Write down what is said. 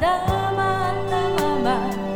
Da dama, dama, dama.